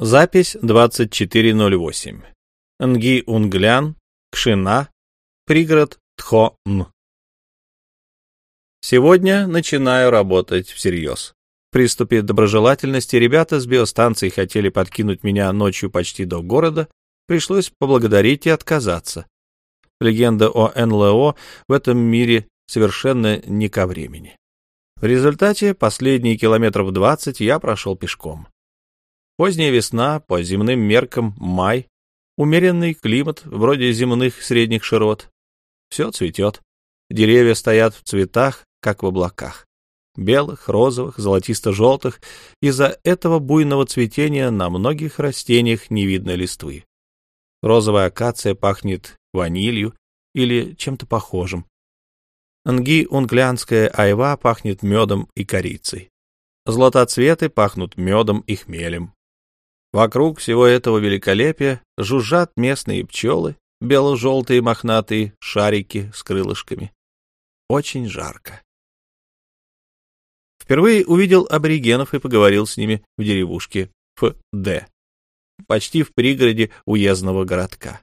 Запись 2408. Нги Унглян, Кшина, пригород Тхо-Н. Сегодня начинаю работать всерьез. В приступе доброжелательности ребята с биостанции хотели подкинуть меня ночью почти до города, пришлось поблагодарить и отказаться. Легенда о НЛО в этом мире совершенно не ко времени. В результате последние километров двадцать я прошел пешком. Поздняя весна, по земным меркам май, умеренный климат, вроде земных средних широт. Все цветет. Деревья стоят в цветах, как в облаках. Белых, розовых, золотисто-желтых. Из-за этого буйного цветения на многих растениях не видно листвы. Розовая акация пахнет ванилью или чем-то похожим. Анги-унглянская айва пахнет медом и корицей. Златоцветы пахнут медом и хмелем. Вокруг всего этого великолепия жужжат местные пчелы, бело-желтые мохнатые шарики с крылышками. Очень жарко. Впервые увидел аборигенов и поговорил с ними в деревушке Ф.Д., почти в пригороде уездного городка.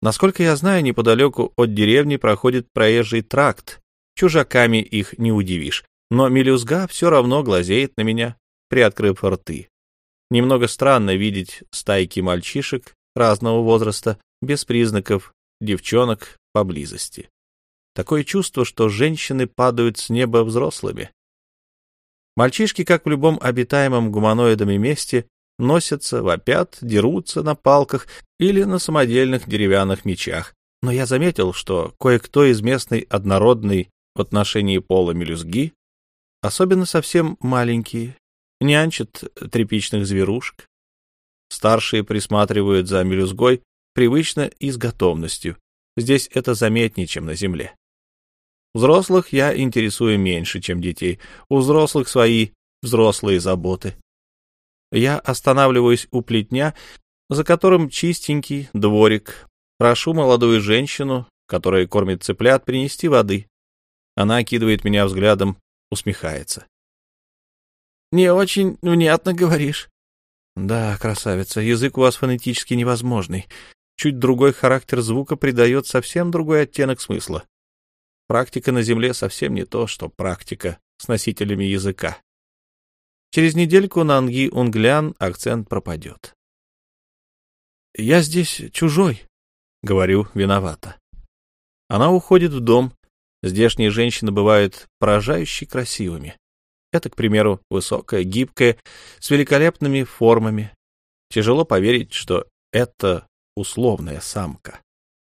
Насколько я знаю, неподалеку от деревни проходит проезжий тракт, чужаками их не удивишь, но мелюзга все равно глазеет на меня, приоткрыв рты. Немного странно видеть стайки мальчишек разного возраста без признаков девчонок поблизости. Такое чувство, что женщины падают с неба взрослыми. Мальчишки, как в любом обитаемом гуманоидами месте, носятся, вопят, дерутся на палках или на самодельных деревянных мечах. Но я заметил, что кое-кто из местной однородной в отношении пола мелюзги, особенно совсем маленькие, нянчат тряпичных зверушек. Старшие присматривают за мелюзгой привычно и с готовностью. Здесь это заметнее, чем на земле. Взрослых я интересую меньше, чем детей. У взрослых свои взрослые заботы. Я останавливаюсь у плетня, за которым чистенький дворик. Прошу молодую женщину, которая кормит цыплят, принести воды. Она окидывает меня взглядом, усмехается. Не очень внятно говоришь. Да, красавица, язык у вас фонетически невозможный. Чуть другой характер звука придает совсем другой оттенок смысла. Практика на Земле совсем не то, что практика с носителями языка. Через недельку на Анги Унглян акцент пропадет. «Я здесь чужой», — говорю виновата. Она уходит в дом. Здешние женщины бывают поражающе красивыми. Это, к примеру, высокая, гибкая, с великолепными формами. Тяжело поверить, что это условная самка.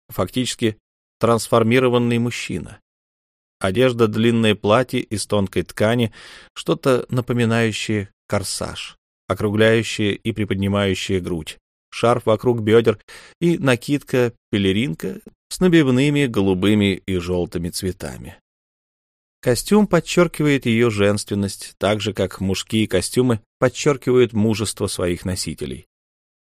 Фактически трансформированный мужчина. Одежда длинное платье из тонкой ткани, что-то напоминающее корсаж, округляющее и приподнимающее грудь, шарф вокруг бедер и накидка-пелеринка с набивными голубыми и желтыми цветами. Костюм подчеркивает ее женственность, так же, как мужские костюмы подчеркивают мужество своих носителей.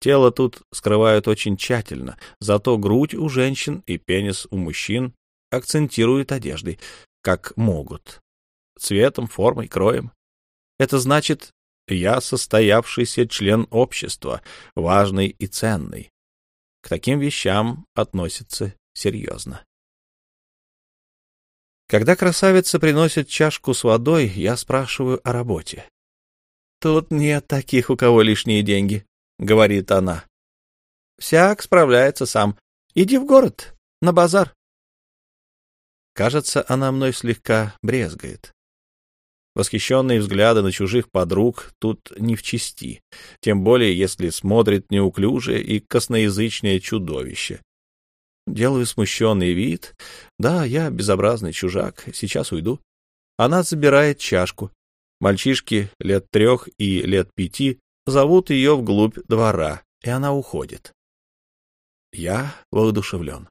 Тело тут скрывают очень тщательно, зато грудь у женщин и пенис у мужчин акцентируют одеждой, как могут. Цветом, формой, кроем. Это значит, я состоявшийся член общества, важный и ценный. К таким вещам относятся серьезно. Когда красавица приносит чашку с водой, я спрашиваю о работе. «Тут нет таких, у кого лишние деньги», — говорит она. «Всяк справляется сам. Иди в город, на базар». Кажется, она мной слегка брезгает. Восхищенные взгляды на чужих подруг тут не в чести, тем более если смотрит неуклюжее и косноязычное чудовище, Делаю смущенный вид. Да, я безобразный чужак, сейчас уйду. Она забирает чашку. Мальчишки лет трех и лет пяти зовут ее вглубь двора, и она уходит. Я воодушевлен.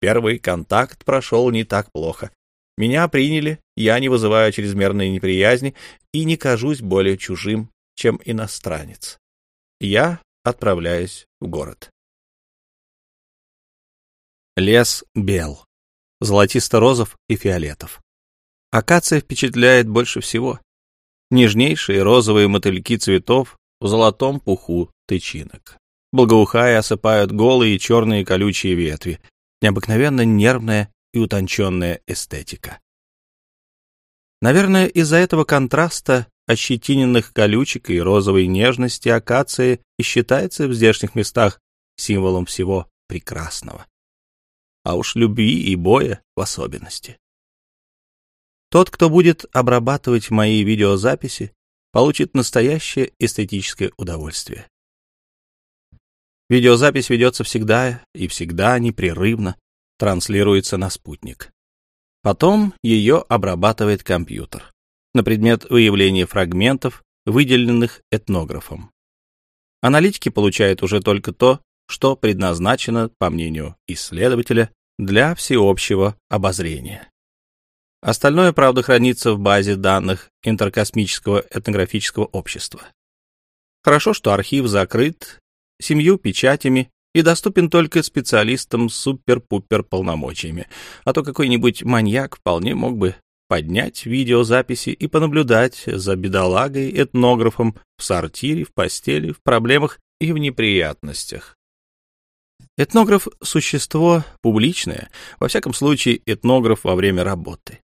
Первый контакт прошел не так плохо. Меня приняли, я не вызываю чрезмерной неприязни и не кажусь более чужим, чем иностранец. Я отправляюсь в город. Лес бел, золотисто-розов и фиолетов. Акация впечатляет больше всего. Нежнейшие розовые мотыльки цветов в золотом пуху тычинок. Благоухая осыпают голые черные колючие ветви. Необыкновенно нервная и утонченная эстетика. Наверное, из-за этого контраста ощетиненных колючек и розовой нежности акации и считается в здешних местах символом всего прекрасного. А уж любви и боя в особенности. Тот, кто будет обрабатывать мои видеозаписи, получит настоящее эстетическое удовольствие. Видеозапись ведется всегда и всегда непрерывно, транслируется на спутник. Потом ее обрабатывает компьютер на предмет выявления фрагментов, выделенных этнографом. Аналитики получают уже только то, что предназначено, по мнению исследователя, для всеобщего обозрения. Остальное, правда, хранится в базе данных Интеркосмического этнографического общества. Хорошо, что архив закрыт семью печатями и доступен только специалистам с супер-пупер полномочиями, а то какой-нибудь маньяк вполне мог бы поднять видеозаписи и понаблюдать за бедолагой-этнографом в сортире, в постели, в проблемах и в неприятностях. Этнограф — существо публичное, во всяком случае этнограф во время работы.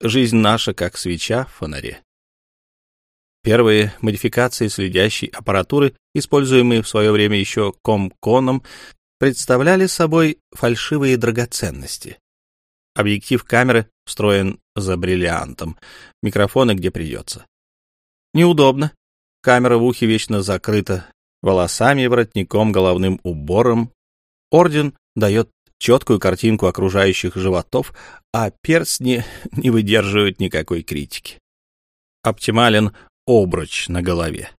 Жизнь наша как свеча в фонаре. Первые модификации следящей аппаратуры, используемые в свое время еще Комконом, представляли собой фальшивые драгоценности. Объектив камеры встроен за бриллиантом, микрофоны где придется. Неудобно. Камера в ухе вечно закрыта волосами, воротником, головным убором. Орден дает четкую картинку окружающих животов, а перстни не выдерживают никакой критики. Оптимален обруч на голове,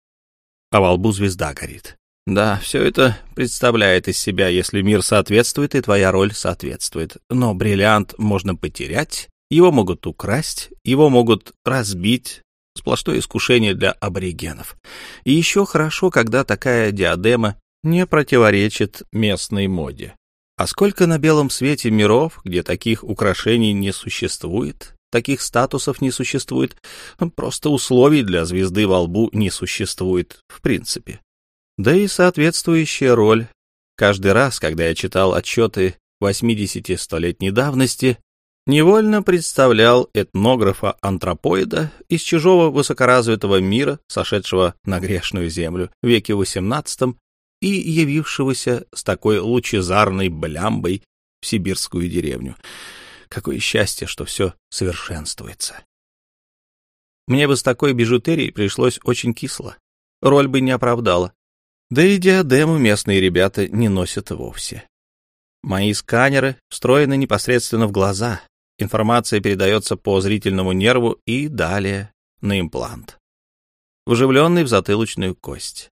а во лбу звезда горит. Да, все это представляет из себя, если мир соответствует и твоя роль соответствует. Но бриллиант можно потерять, его могут украсть, его могут разбить. Сплошное искушение для аборигенов. И еще хорошо, когда такая диадема не противоречит местной моде. А сколько на белом свете миров, где таких украшений не существует, таких статусов не существует, просто условий для звезды во лбу не существует в принципе. Да и соответствующая роль. Каждый раз, когда я читал отчеты 80-столетней давности, невольно представлял этнографа-антропоида из чужого высокоразвитого мира, сошедшего на грешную землю в веке XVIII и явившегося с такой лучезарной блямбой в сибирскую деревню. Какое счастье, что все совершенствуется. Мне бы с такой бижутерией пришлось очень кисло. Роль бы не оправдала. Да и диадему местные ребята не носят вовсе. Мои сканеры встроены непосредственно в глаза. Информация передается по зрительному нерву и далее на имплант, вживленный в затылочную кость.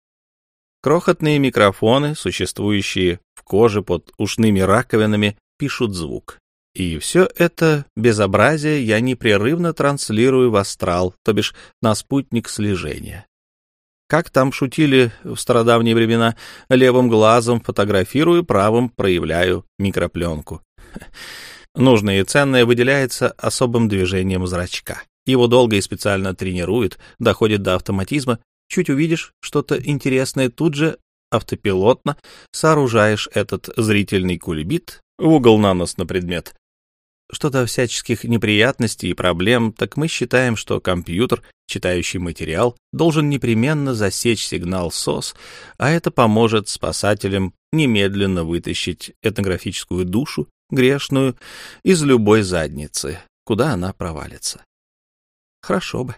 Крохотные микрофоны, существующие в коже под ушными раковинами, пишут звук. И все это безобразие я непрерывно транслирую в астрал, то бишь на спутник слежения. Как там шутили в стародавние времена, левым глазом фотографирую, правым проявляю микропленку. Нужное и ценное выделяется особым движением зрачка. Его долго и специально тренируют, доходит до автоматизма, Чуть увидишь что-то интересное, тут же автопилотно сооружаешь этот зрительный кульбит в угол на нос на предмет. Что-то всяческих неприятностей и проблем, так мы считаем, что компьютер, читающий материал, должен непременно засечь сигнал СОС, а это поможет спасателям немедленно вытащить этнографическую душу, грешную, из любой задницы, куда она провалится. Хорошо бы.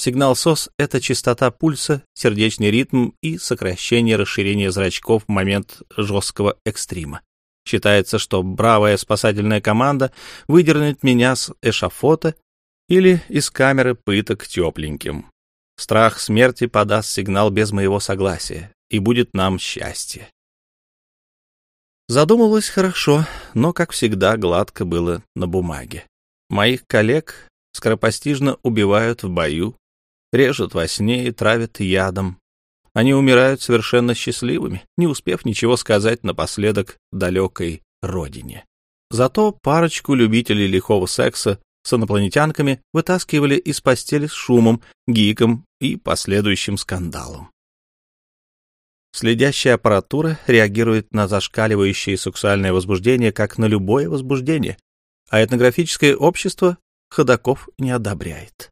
Сигнал СОС — это частота пульса, сердечный ритм и сокращение расширения зрачков в момент жесткого экстрима. Считается, что бравая спасательная команда выдернет меня с эшафота или из камеры пыток тепленьким. Страх смерти подаст сигнал без моего согласия, и будет нам счастье. Задумалось хорошо, но, как всегда, гладко было на бумаге. Моих коллег скоропостижно убивают в бою, режут во сне и травят ядом. Они умирают совершенно счастливыми, не успев ничего сказать напоследок далекой родине. Зато парочку любителей лихого секса с инопланетянками вытаскивали из постели с шумом, гиком и последующим скандалом. Следящая аппаратура реагирует на зашкаливающее сексуальное возбуждение как на любое возбуждение, а этнографическое общество ходаков не одобряет.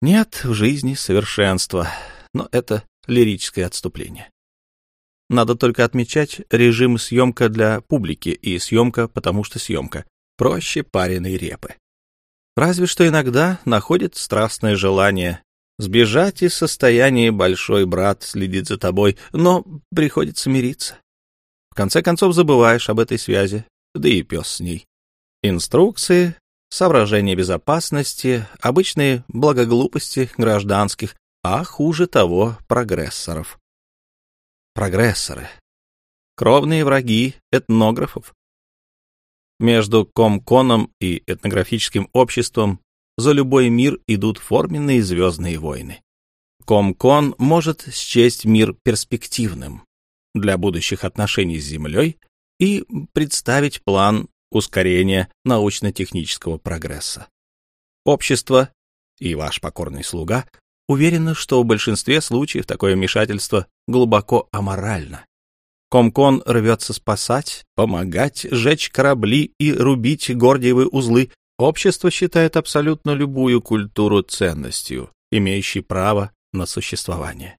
Нет в жизни совершенства, но это лирическое отступление. Надо только отмечать режим съемка для публики и съемка, потому что съемка. Проще пареной репы. Разве что иногда находит страстное желание сбежать из состояния «большой брат следит за тобой», но приходится мириться. В конце концов забываешь об этой связи, да и пес с ней. Инструкции, соображения безопасности, обычные благоглупости гражданских, а хуже того прогрессоров. Прогрессоры. Кровные враги этнографов. Между Комконом и этнографическим обществом за любой мир идут форменные звездные войны. Комкон может счесть мир перспективным для будущих отношений с Землей и представить план ускорения научно-технического прогресса. Общество и ваш покорный слуга уверены, что в большинстве случаев такое вмешательство глубоко аморально. Комкон рвется спасать, помогать, жечь корабли и рубить гордиевые узлы. Общество считает абсолютно любую культуру ценностью, имеющей право на существование.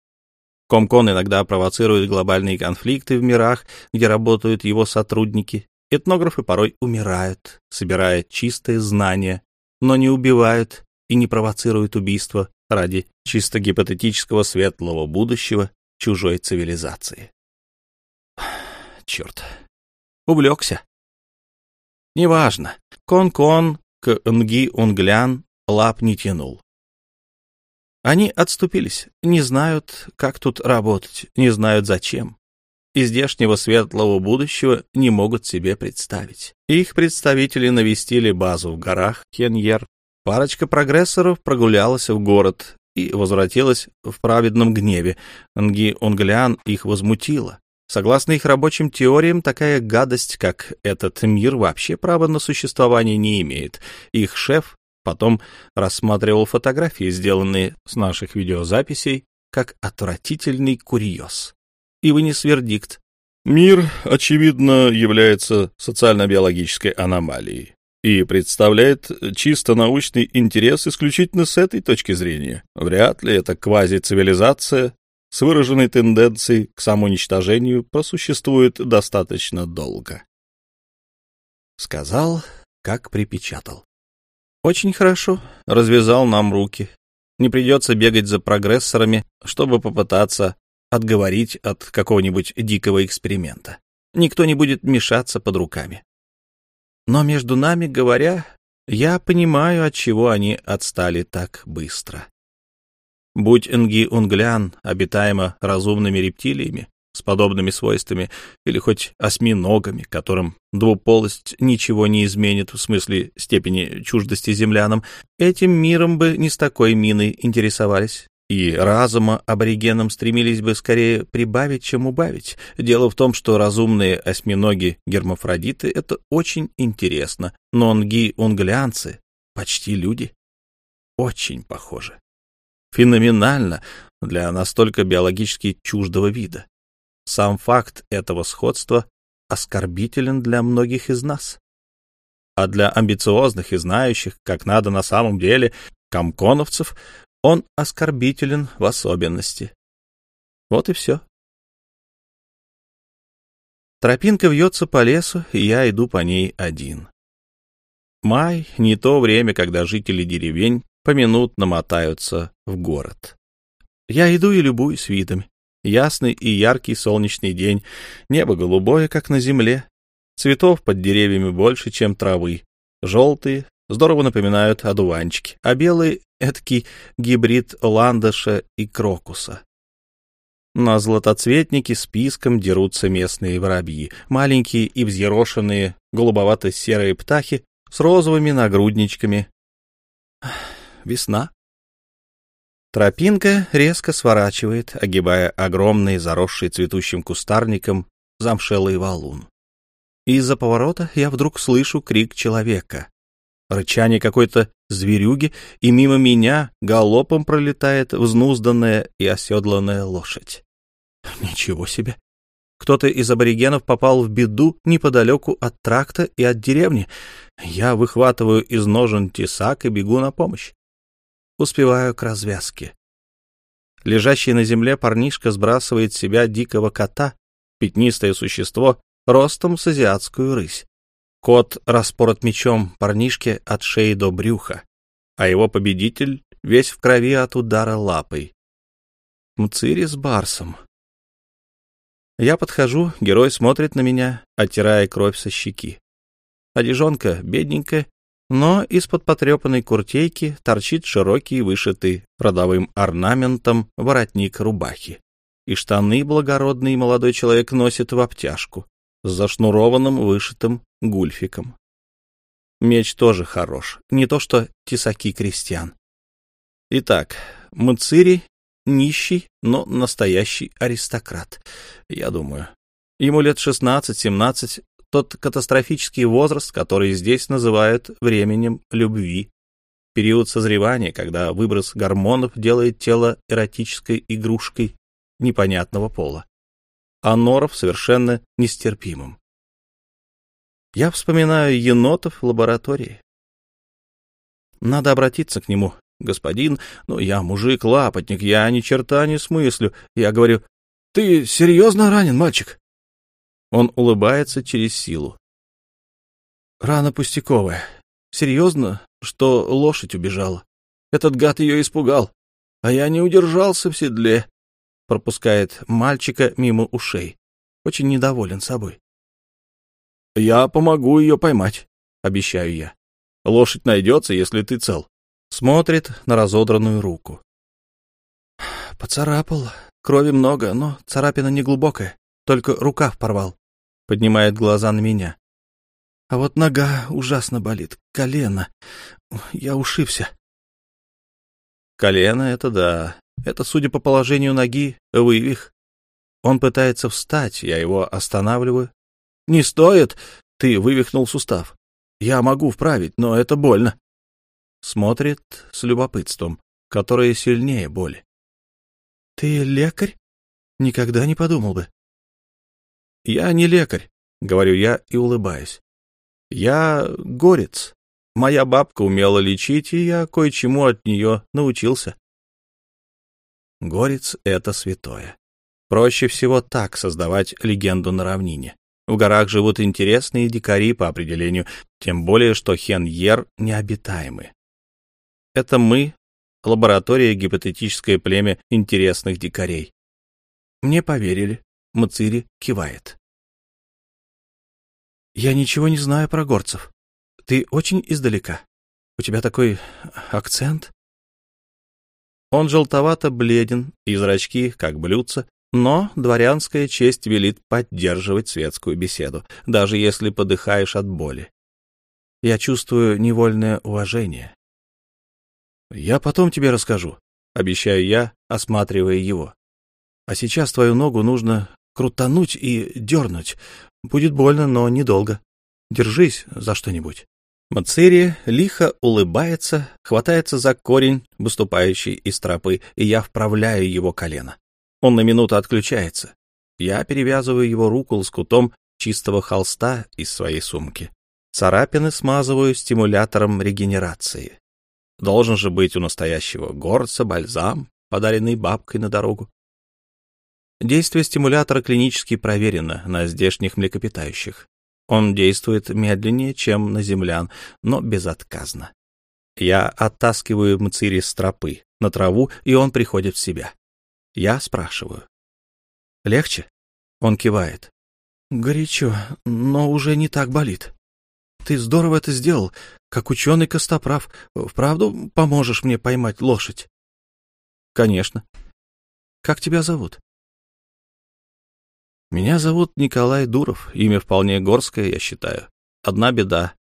Комкон иногда провоцирует глобальные конфликты в мирах, где работают его сотрудники. Этнографы порой умирают, собирая чистые знания, но не убивают и не провоцируют убийства ради чисто гипотетического светлого будущего чужой цивилизации. Черт, увлекся. Неважно, Кон-Кон к Нги-Унглян лап не тянул. Они отступились, не знают, как тут работать, не знают зачем. И здешнего светлого будущего не могут себе представить. Их представители навестили базу в горах Кеньер. Парочка прогрессоров прогулялась в город и возвратилась в праведном гневе. Нги Унглян их возмутила. Согласно их рабочим теориям, такая гадость, как этот мир, вообще права на существование не имеет. Их шеф Потом рассматривал фотографии, сделанные с наших видеозаписей, как отвратительный курьез. И вынес вердикт. Мир, очевидно, является социально-биологической аномалией и представляет чисто научный интерес исключительно с этой точки зрения. Вряд ли эта квазицивилизация с выраженной тенденцией к самоуничтожению просуществует достаточно долго. Сказал, как припечатал. Очень хорошо. Развязал нам руки. Не придется бегать за прогрессорами, чтобы попытаться отговорить от какого-нибудь дикого эксперимента. Никто не будет мешаться под руками. Но между нами говоря, я понимаю, от чего они отстали так быстро. Будь Энги-Унглян обитаемо разумными рептилиями, с подобными свойствами, или хоть осьминогами, которым двуполость ничего не изменит в смысле степени чуждости землянам, этим миром бы не с такой миной интересовались. И разума аборигенам стремились бы скорее прибавить, чем убавить. Дело в том, что разумные осьминоги-гермафродиты — это очень интересно, но онги-унглянцы — почти люди. Очень похожи. Феноменально для настолько биологически чуждого вида. Сам факт этого сходства оскорбителен для многих из нас. А для амбициозных и знающих, как надо на самом деле, комконовцев, он оскорбителен в особенности. Вот и все. Тропинка вьется по лесу, и я иду по ней один. Май — не то время, когда жители деревень поминутно мотаются в город. Я иду и любуюсь видами. Ясный и яркий солнечный день, небо голубое, как на земле, цветов под деревьями больше, чем травы, желтые, здорово напоминают одуванчики, а белый — эдакий гибрид ландыша и крокуса. На златоцветнике списком дерутся местные воробьи, маленькие и взъерошенные голубовато-серые птахи с розовыми нагрудничками. Весна. Тропинка резко сворачивает, огибая огромный, заросший цветущим кустарником, замшелый валун. Из-за поворота я вдруг слышу крик человека. Рычание какой-то зверюги, и мимо меня галопом пролетает взнузданная и оседланная лошадь. Ничего себе! Кто-то из аборигенов попал в беду неподалеку от тракта и от деревни. Я выхватываю из ножен тесак и бегу на помощь. Успеваю к развязке. Лежащий на земле парнишка сбрасывает с себя дикого кота, пятнистое существо, ростом с азиатскую рысь. Кот распорот мечом парнишке от шеи до брюха, а его победитель весь в крови от удара лапой. Мцири с барсом. Я подхожу, герой смотрит на меня, оттирая кровь со щеки. Одежонка бедненькая, но из-под потрепанной куртейки торчит широкий, вышитый родовым орнаментом воротник рубахи. И штаны благородный молодой человек носит в обтяжку, с зашнурованным вышитым гульфиком. Меч тоже хорош, не то что тесаки крестьян. Итак, Муцири — нищий, но настоящий аристократ, я думаю. Ему лет шестнадцать-семнадцать, тот катастрофический возраст, который здесь называют временем любви. Период созревания, когда выброс гормонов делает тело эротической игрушкой непонятного пола, а норов совершенно нестерпимым. Я вспоминаю енотов в лаборатории. Надо обратиться к нему. Господин, ну, я мужик-лапотник, я ни черта не смыслю. Я говорю, ты серьезно ранен, мальчик? Он улыбается через силу. Рана пустяковая. Серьезно, что лошадь убежала. Этот гад ее испугал, а я не удержался в седле. Пропускает мальчика мимо ушей. Очень недоволен собой. Я помогу ее поймать, обещаю я. Лошадь найдется, если ты цел. Смотрит на разодранную руку. Поцарапал. Крови много, но царапина не глубокая. Только рукав порвал поднимает глаза на меня. А вот нога ужасно болит, колено. Я ушибся. Колено — это да. Это, судя по положению ноги, вывих. Он пытается встать, я его останавливаю. Не стоит, ты вывихнул сустав. Я могу вправить, но это больно. Смотрит с любопытством, которое сильнее боли. Ты лекарь? Никогда не подумал бы. Я не лекарь, говорю я и улыбаюсь. Я горец. Моя бабка умела лечить, и я кое-чему от нее научился. Горец — это святое. Проще всего так создавать легенду на равнине. В горах живут интересные дикари по определению, тем более, что Хен-Ер необитаемы. Это мы, лаборатория гипотетическое племя интересных дикарей. Мне поверили. Мацири кивает. «Я ничего не знаю про горцев. Ты очень издалека. У тебя такой акцент». Он желтовато бледен, и зрачки, как блюдца, но дворянская честь велит поддерживать светскую беседу, даже если подыхаешь от боли. Я чувствую невольное уважение. «Я потом тебе расскажу», — обещаю я, осматривая его. «А сейчас твою ногу нужно крутануть и дернуть. Будет больно, но недолго. Держись за что-нибудь. Мацири лихо улыбается, хватается за корень, выступающий из тропы, и я вправляю его колено. Он на минуту отключается. Я перевязываю его руку лоскутом чистого холста из своей сумки. Царапины смазываю стимулятором регенерации. Должен же быть у настоящего горца бальзам, подаренный бабкой на дорогу. Действие стимулятора клинически проверено на здешних млекопитающих. Он действует медленнее, чем на землян, но безотказно. Я оттаскиваю Мцири с тропы на траву, и он приходит в себя. Я спрашиваю. «Легче?» Он кивает. «Горячо, но уже не так болит. Ты здорово это сделал, как ученый Костоправ. Вправду поможешь мне поймать лошадь?» «Конечно. Как тебя зовут?» Меня зовут Николай Дуров, имя вполне горское, я считаю. Одна беда.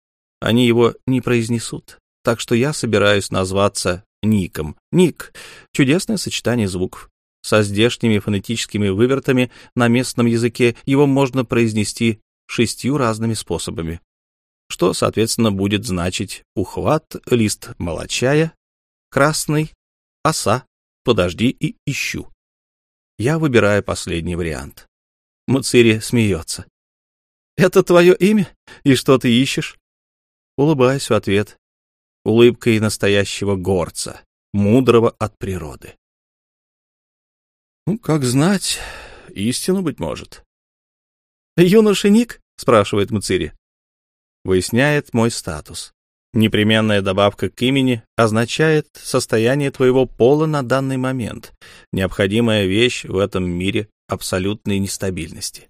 Они его не произнесут. Так что я собираюсь назваться Ником. Ник — чудесное сочетание звуков. Со здешними фонетическими вывертами на местном языке его можно произнести шестью разными способами. что, соответственно, будет значить ухват, лист молочая, красный, оса, подожди и ищу. Я выбираю последний вариант. Муцири смеется. «Это твое имя? И что ты ищешь?» Улыбаюсь в ответ, улыбкой настоящего горца, мудрого от природы. «Ну, как знать, истину, быть может». «Юноша Ник?» — спрашивает Муцири. Выясняет мой статус. Непременная добавка к имени означает состояние твоего пола на данный момент, необходимая вещь в этом мире абсолютной нестабильности.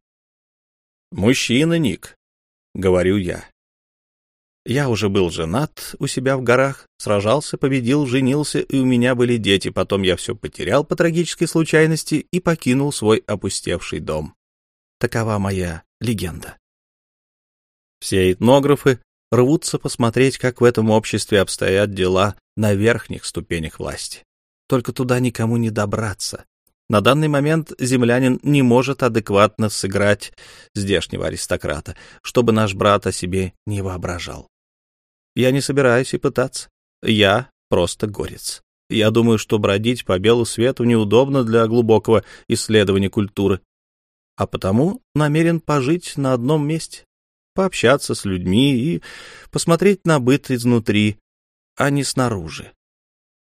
«Мужчина, Ник», — говорю я. Я уже был женат у себя в горах, сражался, победил, женился, и у меня были дети. Потом я все потерял по трагической случайности и покинул свой опустевший дом. Такова моя легенда. Все этнографы рвутся посмотреть, как в этом обществе обстоят дела на верхних ступенях власти. Только туда никому не добраться. На данный момент землянин не может адекватно сыграть здешнего аристократа, чтобы наш брат о себе не воображал. Я не собираюсь и пытаться. Я просто горец. Я думаю, что бродить по белу свету неудобно для глубокого исследования культуры, а потому намерен пожить на одном месте, пообщаться с людьми и посмотреть на быт изнутри, а не снаружи.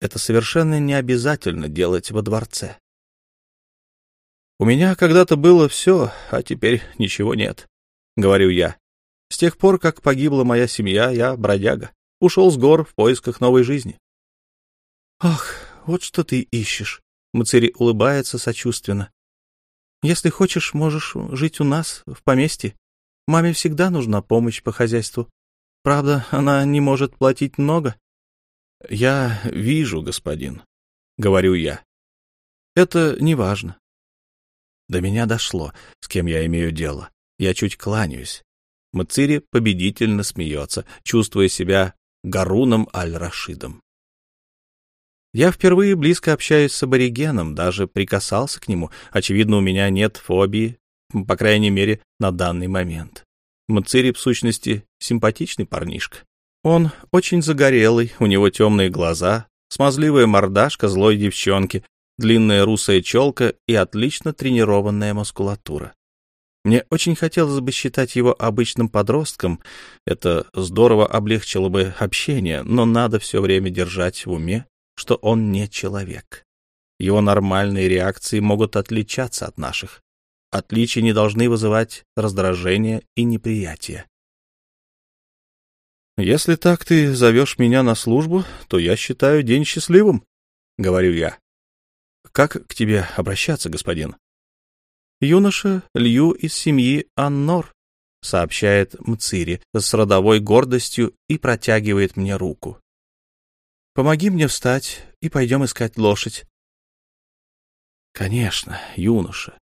Это совершенно не обязательно делать во дворце. У меня когда-то было все, а теперь ничего нет, — говорю я. С тех пор, как погибла моя семья, я бродяга. Ушел с гор в поисках новой жизни. — Ах, вот что ты ищешь! — Мацери улыбается сочувственно. — Если хочешь, можешь жить у нас, в поместье. Маме всегда нужна помощь по хозяйству. Правда, она не может платить много. — Я вижу, господин, — говорю я. — Это не важно. До меня дошло, с кем я имею дело. Я чуть кланяюсь. Мацири победительно смеется, чувствуя себя Гаруном Аль-Рашидом. Я впервые близко общаюсь с аборигеном, даже прикасался к нему. Очевидно, у меня нет фобии, по крайней мере, на данный момент. Мацири, в сущности, симпатичный парнишка. Он очень загорелый, у него темные глаза, смазливая мордашка злой девчонки, длинная русая челка и отлично тренированная мускулатура. Мне очень хотелось бы считать его обычным подростком. Это здорово облегчило бы общение, но надо все время держать в уме, что он не человек. Его нормальные реакции могут отличаться от наших. Отличия не должны вызывать раздражение и неприятие. «Если так ты зовешь меня на службу, то я считаю день счастливым», — говорю я. «Как к тебе обращаться, господин?» Юноша Лью из семьи Аннор, сообщает Мцири с родовой гордостью и протягивает мне руку. Помоги мне встать и пойдем искать лошадь. Конечно, юноша.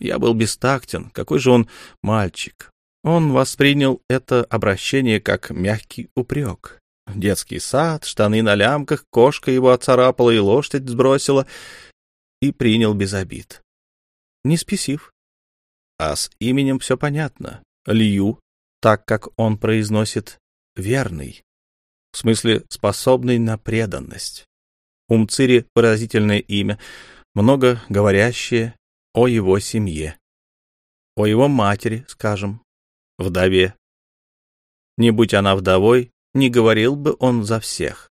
Я был бестактен. Какой же он мальчик. Он воспринял это обращение как мягкий упрек. Детский сад, штаны на лямках, кошка его оцарапала и лошадь сбросила, и принял без обид не спесив. А с именем все понятно. Лью, так как он произносит «верный», в смысле способный на преданность. Умцири — выразительное имя, много говорящее о его семье, о его матери, скажем, вдове. Не будь она вдовой, не говорил бы он за всех.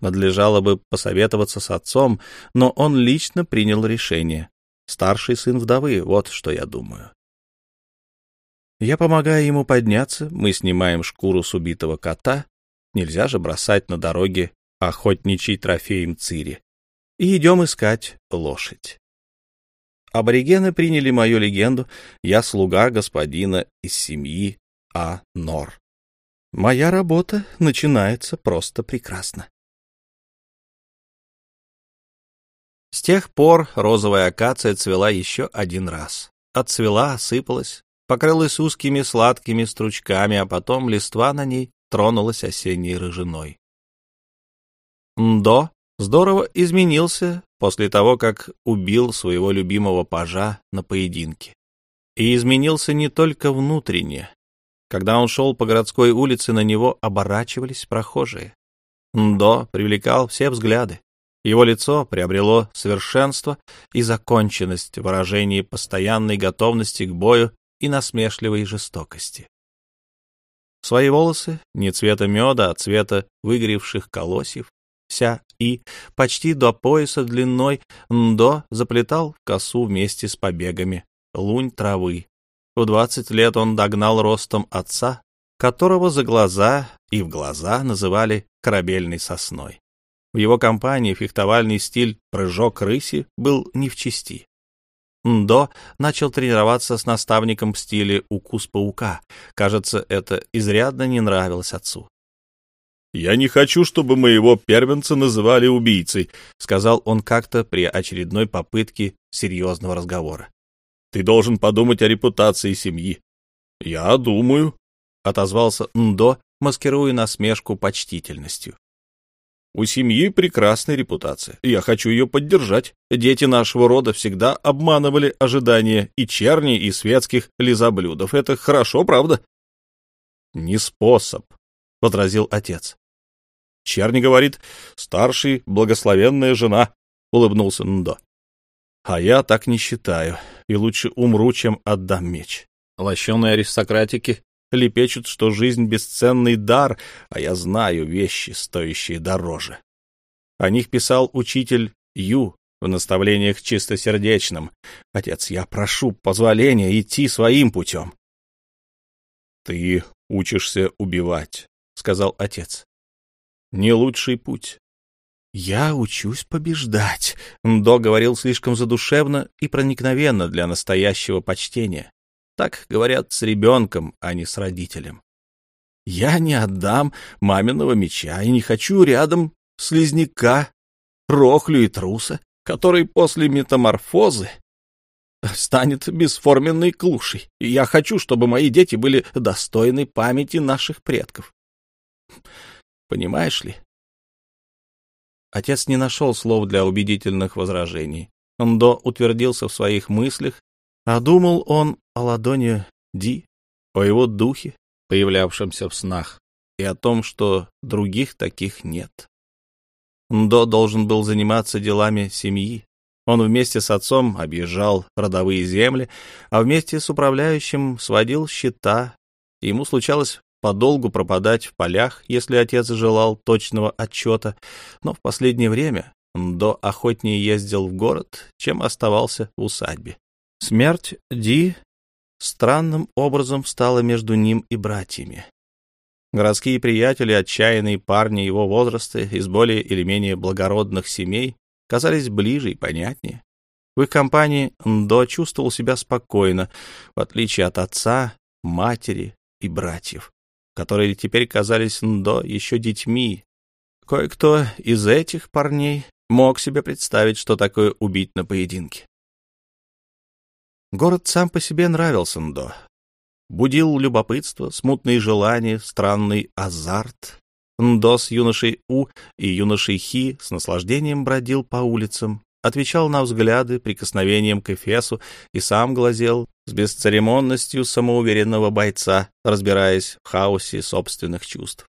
Надлежало бы посоветоваться с отцом, но он лично принял решение. Старший сын вдовы, вот что я думаю. Я помогаю ему подняться, мы снимаем шкуру с убитого кота, нельзя же бросать на дороге охотничий трофей Мцири, и идем искать лошадь. Аборигены приняли мою легенду, я слуга господина из семьи А. Нор. Моя работа начинается просто прекрасно. С тех пор розовая акация цвела еще один раз. Отцвела, осыпалась, покрылась узкими сладкими стручками, а потом листва на ней тронулась осенней рыжиной. Ндо здорово изменился после того, как убил своего любимого пажа на поединке. И изменился не только внутренне. Когда он шел по городской улице, на него оборачивались прохожие. Ндо привлекал все взгляды. Его лицо приобрело совершенство и законченность в выражении постоянной готовности к бою и насмешливой жестокости. Свои волосы, не цвета меда, а цвета выгоревших колосьев, вся и почти до пояса длиной Ндо заплетал косу вместе с побегами лунь травы, в двадцать лет он догнал ростом отца, которого за глаза и в глаза называли корабельной сосной. В его компании фехтовальный стиль «прыжок рыси» был не в чести. Ндо начал тренироваться с наставником в стиле «укус паука». Кажется, это изрядно не нравилось отцу. «Я не хочу, чтобы моего первенца называли убийцей», — сказал он как-то при очередной попытке серьезного разговора. Ты должен подумать о репутации семьи. — Я думаю, — отозвался Ндо, маскируя насмешку почтительностью. У семьи прекрасная репутация. Я хочу ее поддержать. Дети нашего рода всегда обманывали ожидания и черни, и светских лизоблюдов. Это хорошо, правда? — Не способ, — возразил отец. — Черни говорит, старший, благословенная жена, — улыбнулся Ндо. А я так не считаю, и лучше умру, чем отдам меч. Лощеные аристократики лепечут, что жизнь — бесценный дар, а я знаю вещи, стоящие дороже. О них писал учитель Ю в наставлениях чистосердечным. Отец, я прошу позволения идти своим путем. — Ты учишься убивать, — сказал отец. — Не лучший путь. «Я учусь побеждать», — Ндо говорил слишком задушевно и проникновенно для настоящего почтения. Так говорят с ребенком, а не с родителем. «Я не отдам маминого меча и не хочу рядом слизняка, рохлю и труса, который после метаморфозы станет бесформенной клушей, я хочу, чтобы мои дети были достойны памяти наших предков. Понимаешь ли?» Отец не нашел слов для убедительных возражений. Ндо утвердился в своих мыслях, а думал он о ладони Ди, о его духе, появлявшемся в снах, и о том, что других таких нет. Ндо должен был заниматься делами семьи. Он вместе с отцом объезжал родовые земли, а вместе с управляющим сводил счета. Ему случалось подолгу пропадать в полях, если отец желал точного отчета, но в последнее время до охотнее ездил в город, чем оставался в усадьбе. Смерть Ди странным образом стала между ним и братьями. Городские приятели, отчаянные парни его возраста из более или менее благородных семей, казались ближе и понятнее. В их компании Ндо чувствовал себя спокойно, в отличие от отца, матери и братьев которые теперь казались Ндо еще детьми. Кое-кто из этих парней мог себе представить, что такое убить на поединке. Город сам по себе нравился Ндо. Будил любопытство, смутные желания, странный азарт. Ндо с юношей У и юношей Хи с наслаждением бродил по улицам, отвечал на взгляды прикосновением к Эфесу и сам глазел с бесцеремонностью самоуверенного бойца, разбираясь в хаосе собственных чувств.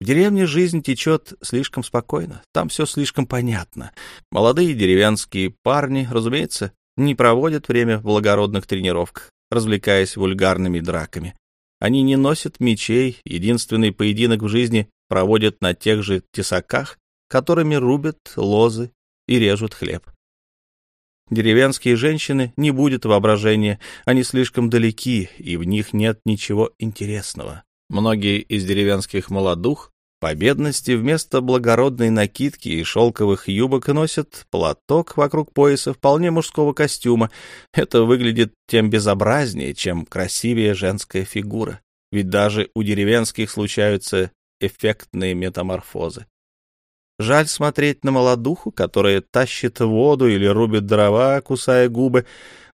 В деревне жизнь течет слишком спокойно, там все слишком понятно. Молодые деревенские парни, разумеется, не проводят время в благородных тренировках, развлекаясь вульгарными драками. Они не носят мечей, единственный поединок в жизни проводят на тех же тесаках, которыми рубят лозы и режут хлеб. Деревенские женщины не будет воображения, они слишком далеки, и в них нет ничего интересного. Многие из деревенских молодух по бедности вместо благородной накидки и шелковых юбок носят платок вокруг пояса вполне мужского костюма. Это выглядит тем безобразнее, чем красивее женская фигура. Ведь даже у деревенских случаются эффектные метаморфозы. Жаль смотреть на молодуху, которая тащит воду или рубит дрова, кусая губы,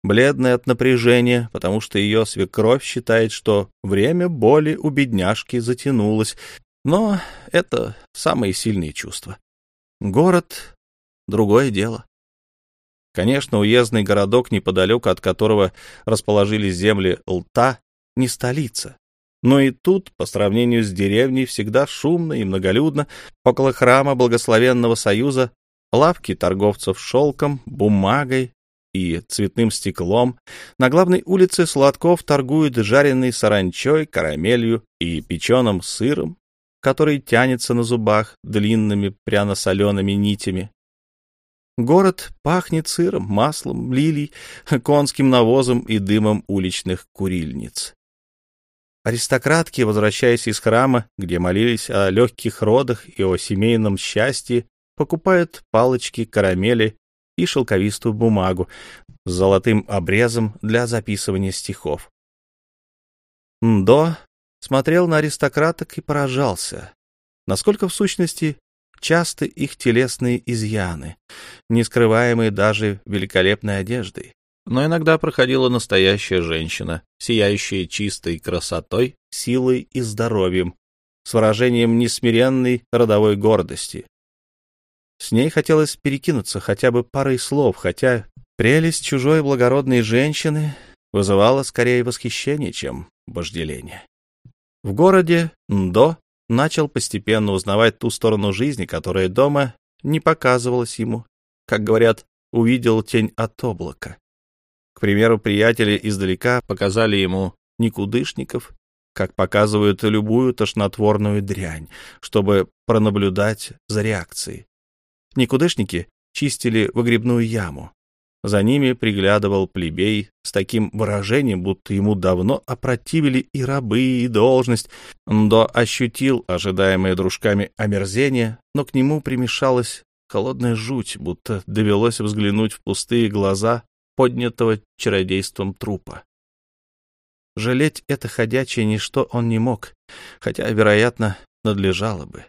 бледная от напряжения, потому что ее свекровь считает, что время боли у бедняжки затянулось. Но это самые сильные чувства. Город — другое дело. Конечно, уездный городок, неподалеку от которого расположились земли Лта, не столица. Но и тут, по сравнению с деревней, всегда шумно и многолюдно. Около храма Благословенного Союза лавки торговцев шелком, бумагой и цветным стеклом. На главной улице Сладков торгуют жареной саранчой, карамелью и печеным сыром, который тянется на зубах длинными пряно-солеными нитями. Город пахнет сыром, маслом, лилий, конским навозом и дымом уличных курильниц. Аристократки, возвращаясь из храма, где молились о легких родах и о семейном счастье, покупают палочки, карамели и шелковистую бумагу с золотым обрезом для записывания стихов. Ндо смотрел на аристократок и поражался, насколько в сущности часто их телесные изъяны, не скрываемые даже великолепной одеждой. Но иногда проходила настоящая женщина, сияющая чистой красотой, силой и здоровьем, с выражением несмиренной родовой гордости. С ней хотелось перекинуться хотя бы парой слов, хотя прелесть чужой благородной женщины вызывала скорее восхищение, чем вожделение. В городе Ндо начал постепенно узнавать ту сторону жизни, которая дома не показывалась ему. Как говорят, увидел тень от облака. К примеру, приятели издалека показали ему никудышников, как показывают любую тошнотворную дрянь, чтобы пронаблюдать за реакцией. Никудышники чистили выгребную яму. За ними приглядывал плебей с таким выражением, будто ему давно опротивили и рабы, и должность. Ндо ощутил ожидаемое дружками омерзение, но к нему примешалась холодная жуть, будто довелось взглянуть в пустые глаза поднятого чародейством трупа. Жалеть это ходячее ничто он не мог, хотя, вероятно, надлежало бы.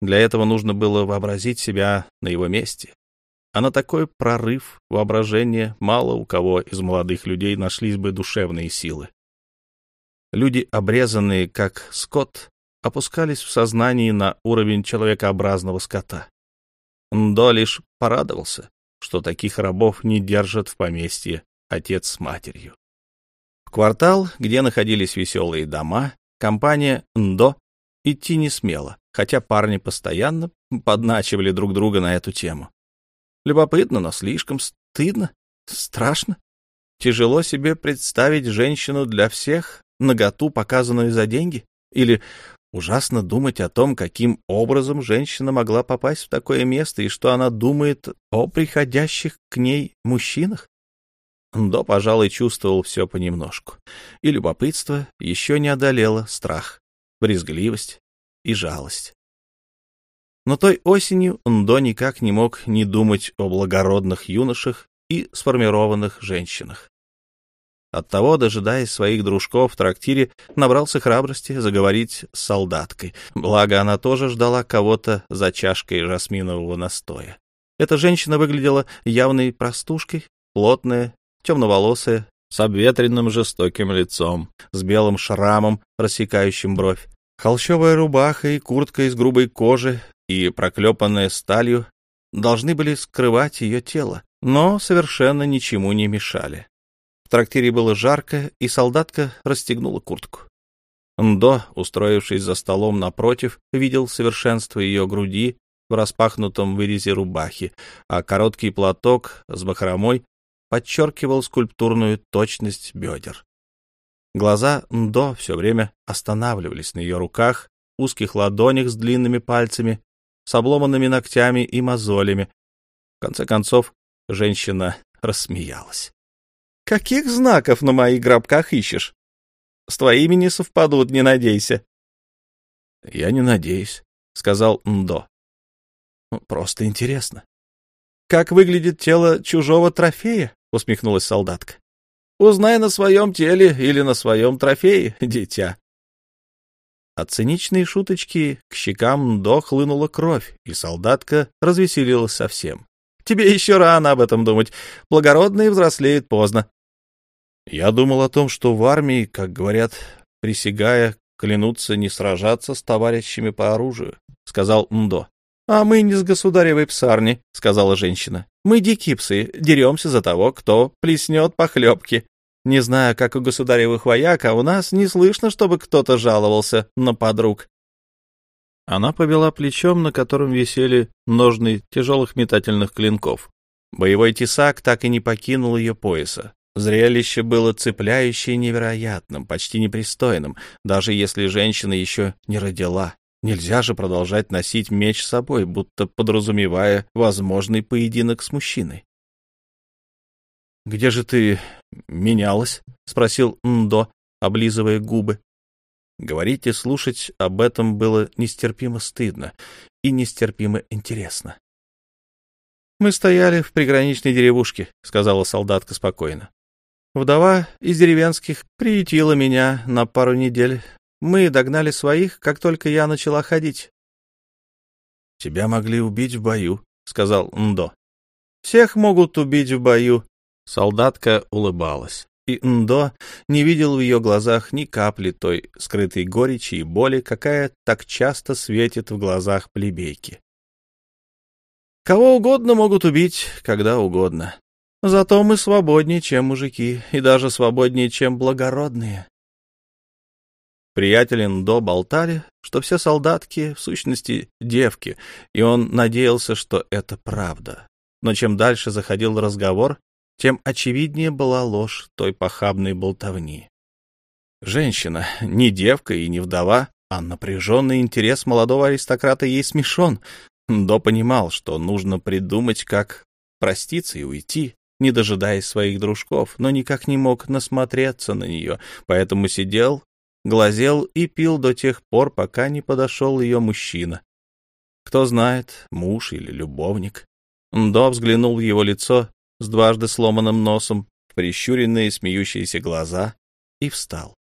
Для этого нужно было вообразить себя на его месте. А на такой прорыв воображения мало у кого из молодых людей нашлись бы душевные силы. Люди, обрезанные как скот, опускались в сознании на уровень человекообразного скота. Ндо лишь порадовался, что таких рабов не держат в поместье отец с матерью. В квартал, где находились веселые дома, компания Ндо идти не смела, хотя парни постоянно подначивали друг друга на эту тему. Любопытно, но слишком стыдно, страшно. Тяжело себе представить женщину для всех, наготу, показанную за деньги, или ужасно думать о том, каким образом женщина могла попасть в такое место и что она думает о приходящих к ней мужчинах. До, пожалуй, чувствовал все понемножку, и любопытство еще не одолело страх, брезгливость и жалость. Но той осенью Ндо никак не мог не думать о благородных юношах и сформированных женщинах. Оттого, дожидаясь своих дружков в трактире, набрался храбрости заговорить с солдаткой. Благо, она тоже ждала кого-то за чашкой жасминового настоя. Эта женщина выглядела явной простушкой, плотная, темноволосая, с обветренным жестоким лицом, с белым шрамом, рассекающим бровь. Холщовая рубаха и куртка из грубой кожи и проклепанная сталью должны были скрывать ее тело, но совершенно ничему не мешали. Трактире было жарко, и солдатка расстегнула куртку. Ндо, устроившись за столом напротив, видел совершенство ее груди в распахнутом вырезе рубахи, а короткий платок с бахромой подчеркивал скульптурную точность бедер. Глаза Ндо все время останавливались на ее руках, узких ладонях с длинными пальцами, с обломанными ногтями и мозолями. В конце концов, женщина рассмеялась. — Каких знаков на моих гробках ищешь? С твоими не совпадут, не надейся. — Я не надеюсь, — сказал Ндо. «Ну, — Просто интересно. — Как выглядит тело чужого трофея? — усмехнулась солдатка. — Узнай на своем теле или на своем трофее, дитя. От циничной шуточки к щекам Ндо хлынула кровь, и солдатка развеселилась совсем. — Тебе еще рано об этом думать. Благородные взрослеют поздно. Я думал о том, что в армии, как говорят, присягая, клянутся не сражаться с товарищами по оружию, — сказал Ндо. — А мы не с государевой псарни, — сказала женщина. — Мы дикие псы, деремся за того, кто плеснет похлебки. Не знаю, как у государевых вояк, а у нас не слышно, чтобы кто-то жаловался на подруг. Она повела плечом, на котором висели ножны тяжелых метательных клинков. Боевой тесак так и не покинул ее пояса. Зрелище было цепляющее и невероятным, почти непристойным, даже если женщина еще не родила. Нельзя же продолжать носить меч с собой, будто подразумевая возможный поединок с мужчиной. «Где же ты менялась?» — спросил Ндо, облизывая губы. Говорить и слушать об этом было нестерпимо стыдно и нестерпимо интересно. «Мы стояли в приграничной деревушке», — сказала солдатка спокойно. «Вдова из деревенских приютила меня на пару недель. Мы догнали своих, как только я начала ходить». «Тебя могли убить в бою», — сказал Ндо. «Всех могут убить в бою». Солдатка улыбалась, и Ндо не видел в ее глазах ни капли той скрытой горечи и боли, какая так часто светит в глазах плебейки. Кого угодно могут убить, когда угодно. Зато мы свободнее, чем мужики, и даже свободнее, чем благородные. Приятели Ндо болтали, что все солдатки, в сущности, девки, и он надеялся, что это правда. Но чем дальше заходил разговор, тем очевиднее была ложь той похабной болтовни. Женщина, не девка и не вдова, а напряженный интерес молодого аристократа ей смешон, до понимал, что нужно придумать, как проститься и уйти, не дожидаясь своих дружков, но никак не мог насмотреться на нее, поэтому сидел, глазел и пил до тех пор, пока не подошел ее мужчина. Кто знает, муж или любовник. Ндо взглянул в его лицо с дважды сломанным носом, прищуренные смеющиеся глаза и встал.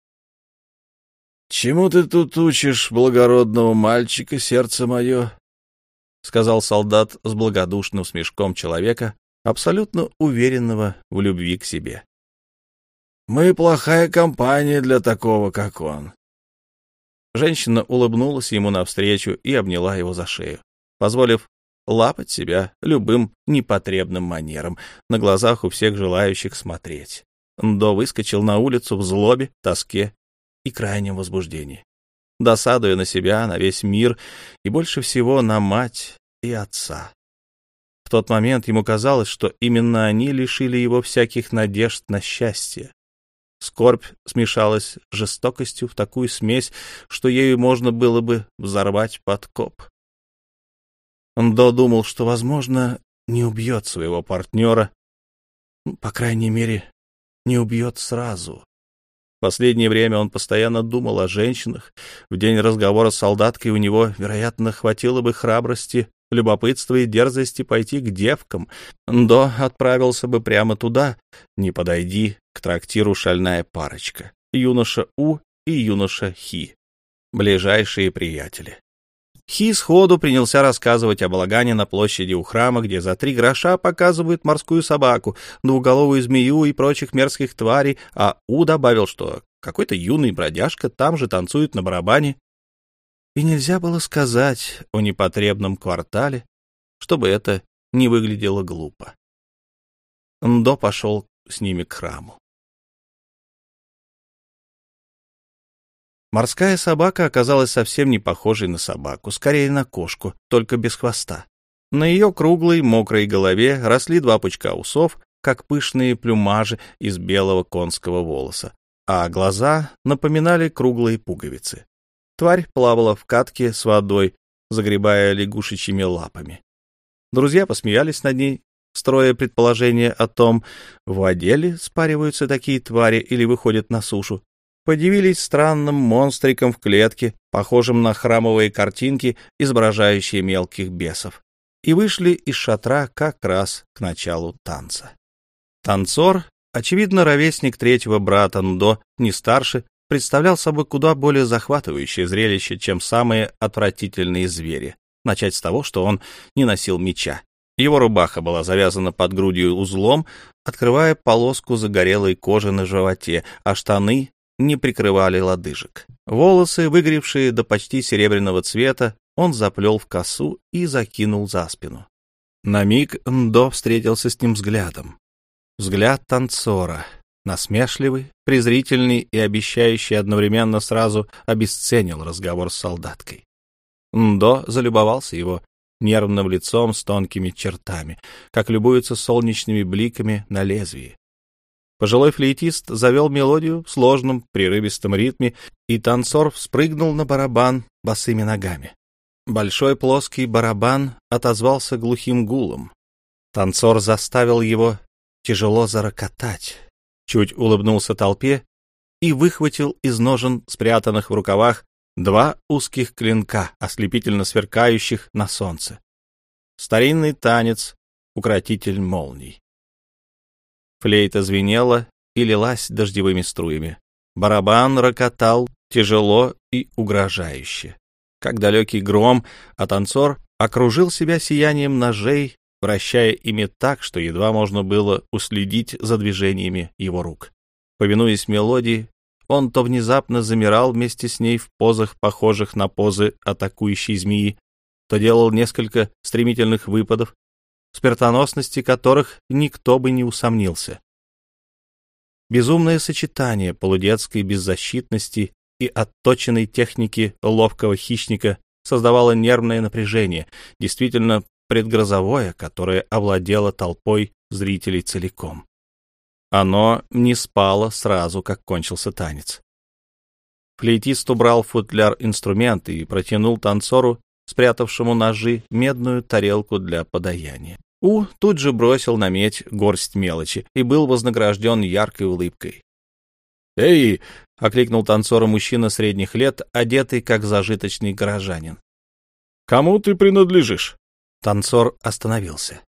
— Чему ты тут учишь благородного мальчика, сердце мое? — сказал солдат с благодушным смешком человека, абсолютно уверенного в любви к себе. «Мы плохая компания для такого, как он». Женщина улыбнулась ему навстречу и обняла его за шею, позволив лапать себя любым непотребным манером, на глазах у всех желающих смотреть. Ндо выскочил на улицу в злобе, тоске и крайнем возбуждении досадуя на себя, на весь мир и больше всего на мать и отца. В тот момент ему казалось, что именно они лишили его всяких надежд на счастье. Скорбь смешалась с жестокостью в такую смесь, что ею можно было бы взорвать подкоп. Он додумал, что, возможно, не убьет своего партнера, по крайней мере, не убьет сразу. В последнее время он постоянно думал о женщинах. В день разговора с солдаткой у него, вероятно, хватило бы храбрости, любопытства и дерзости пойти к девкам. До отправился бы прямо туда, не подойди к трактиру шальная парочка. Юноша У и юноша Хи. Ближайшие приятели. Хи сходу принялся рассказывать о балагане на площади у храма, где за три гроша показывают морскую собаку, двуголовую змею и прочих мерзких тварей, а У добавил, что какой-то юный бродяжка там же танцует на барабане. И нельзя было сказать о непотребном квартале, чтобы это не выглядело глупо. Ндо пошел с ними к храму. Морская собака оказалась совсем не похожей на собаку, скорее на кошку, только без хвоста. На ее круглой, мокрой голове росли два пучка усов, как пышные плюмажи из белого конского волоса, а глаза напоминали круглые пуговицы. Тварь плавала в катке с водой, загребая лягушечьими лапами. Друзья посмеялись над ней, строя предположение о том, в воде ли спариваются такие твари или выходят на сушу подивились странным монстриком в клетке, похожим на храмовые картинки, изображающие мелких бесов, и вышли из шатра как раз к началу танца. Танцор, очевидно, ровесник третьего брата Ндо, не старше, представлял собой куда более захватывающее зрелище, чем самые отвратительные звери. Начать с того, что он не носил меча. Его рубаха была завязана под грудью узлом, открывая полоску загорелой кожи на животе, а штаны не прикрывали лодыжек. Волосы, выгоревшие до почти серебряного цвета, он заплел в косу и закинул за спину. На миг Ндо встретился с ним взглядом. Взгляд танцора. Насмешливый, презрительный и обещающий одновременно сразу обесценил разговор с солдаткой. Ндо залюбовался его нервным лицом с тонкими чертами, как любуется солнечными бликами на лезвии. Пожилой флейтист завел мелодию в сложном, прерывистом ритме, и танцор вспрыгнул на барабан босыми ногами. Большой плоский барабан отозвался глухим гулом. Танцор заставил его тяжело зарокотать, чуть улыбнулся толпе и выхватил из ножен, спрятанных в рукавах, два узких клинка, ослепительно сверкающих на солнце. Старинный танец, укротитель молний. Флейта звенела и лилась дождевыми струями. Барабан рокотал тяжело и угрожающе как далекий гром, а танцор окружил себя сиянием ножей, вращая ими так, что едва можно было уследить за движениями его рук. Повинуясь мелодии, он то внезапно замирал вместе с ней в позах, похожих на позы атакующей змеи, то делал несколько стремительных выпадов, в смертоносности которых никто бы не усомнился. Безумное сочетание полудетской беззащитности и отточенной техники ловкого хищника создавало нервное напряжение, действительно предгрозовое, которое овладело толпой зрителей целиком. Оно не спало сразу, как кончился танец. Флейтист убрал футляр инструмента и протянул танцору, спрятавшему ножи, медную тарелку для подаяния. У тут же бросил на медь горсть мелочи и был вознагражден яркой улыбкой. «Эй!» — окликнул танцора мужчина средних лет, одетый как зажиточный горожанин. «Кому ты принадлежишь?» Танцор остановился.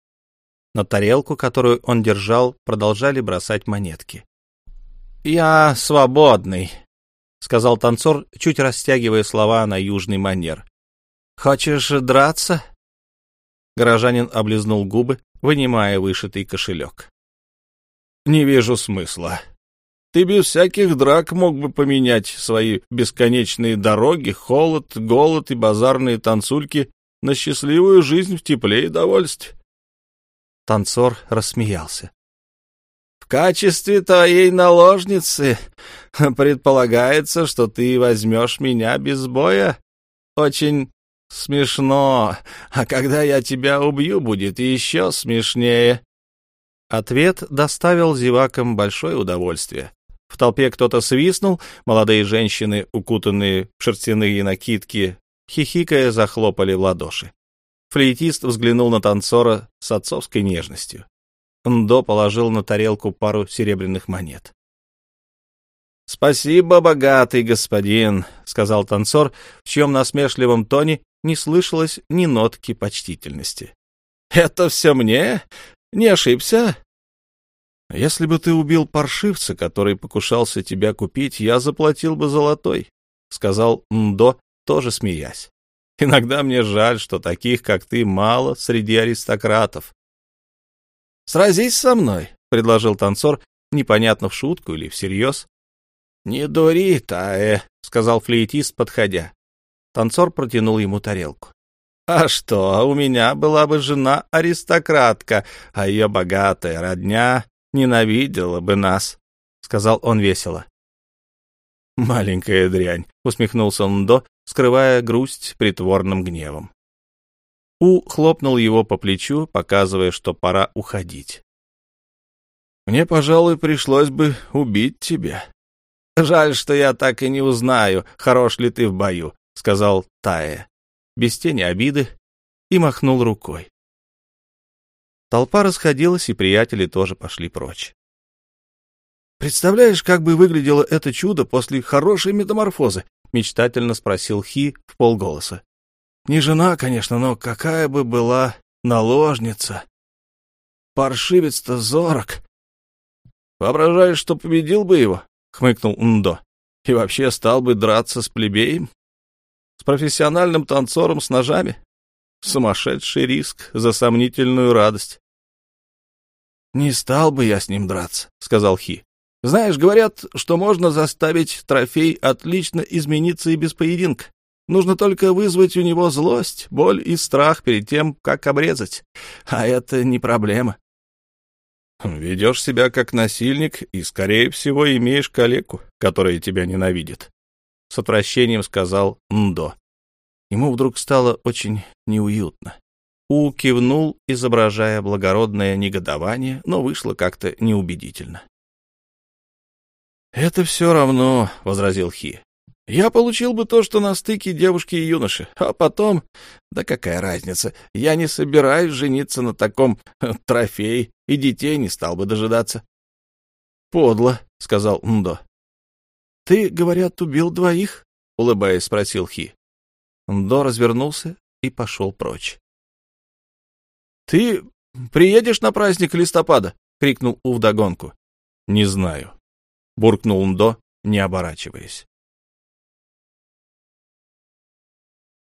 На тарелку, которую он держал, продолжали бросать монетки. «Я свободный», — сказал танцор, чуть растягивая слова на южный манер. «Хочешь драться?» Горожанин облизнул губы, вынимая вышитый кошелек. «Не вижу смысла», ты без всяких драк мог бы поменять свои бесконечные дороги, холод, голод и базарные танцульки на счастливую жизнь в тепле и довольстве. Танцор рассмеялся. — В качестве твоей наложницы предполагается, что ты возьмешь меня без боя? Очень смешно. А когда я тебя убью, будет еще смешнее. Ответ доставил зевакам большое удовольствие. В толпе кто-то свистнул, молодые женщины, укутанные в шерстяные накидки, хихикая, захлопали в ладоши. Флейтист взглянул на танцора с отцовской нежностью. Ндо положил на тарелку пару серебряных монет. «Спасибо, богатый господин», — сказал танцор, в чьем насмешливом тоне не слышалось ни нотки почтительности. «Это все мне? Не ошибся?» Если бы ты убил паршивца, который покушался тебя купить, я заплатил бы золотой, — сказал Ндо, тоже смеясь. Иногда мне жаль, что таких, как ты, мало среди аристократов. — Сразись со мной, — предложил танцор, непонятно в шутку или всерьез. — Не дури, Таэ, — сказал флейтист, подходя. Танцор протянул ему тарелку. — А что, у меня была бы жена-аристократка, а ее богатая родня ненавидела бы нас, — сказал он весело. «Маленькая дрянь», — усмехнулся он до, скрывая грусть притворным гневом. У хлопнул его по плечу, показывая, что пора уходить. «Мне, пожалуй, пришлось бы убить тебя». «Жаль, что я так и не узнаю, хорош ли ты в бою», — сказал Тая, без тени обиды, и махнул рукой. Толпа расходилась, и приятели тоже пошли прочь. «Представляешь, как бы выглядело это чудо после хорошей метаморфозы?» — мечтательно спросил Хи в полголоса. «Не жена, конечно, но какая бы была наложница! Паршивец-то зорок!» «Воображаешь, что победил бы его?» — хмыкнул Ндо. «И вообще стал бы драться с плебеем? С профессиональным танцором с ножами? Сумасшедший риск за сомнительную радость. «Не стал бы я с ним драться», — сказал Хи. «Знаешь, говорят, что можно заставить трофей отлично измениться и без поединка. Нужно только вызвать у него злость, боль и страх перед тем, как обрезать. А это не проблема». Ведешь себя как насильник и, скорее всего, имеешь калеку, которая тебя ненавидит. С отвращением сказал Ндо. Ему вдруг стало очень неуютно. У кивнул, изображая благородное негодование, но вышло как-то неубедительно. «Это все равно», — возразил Хи. «Я получил бы то, что на стыке девушки и юноши, а потом... Да какая разница, я не собираюсь жениться на таком трофее, и детей не стал бы дожидаться». «Подло», — сказал Ндо. «Ты, говорят, убил двоих?» — улыбаясь, спросил Хи. Ндо развернулся и пошел прочь. «Ты приедешь на праздник листопада?» — крикнул У вдогонку. «Не знаю», — буркнул Ндо, не оборачиваясь.